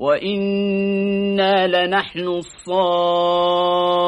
وإنا لنحن الصافون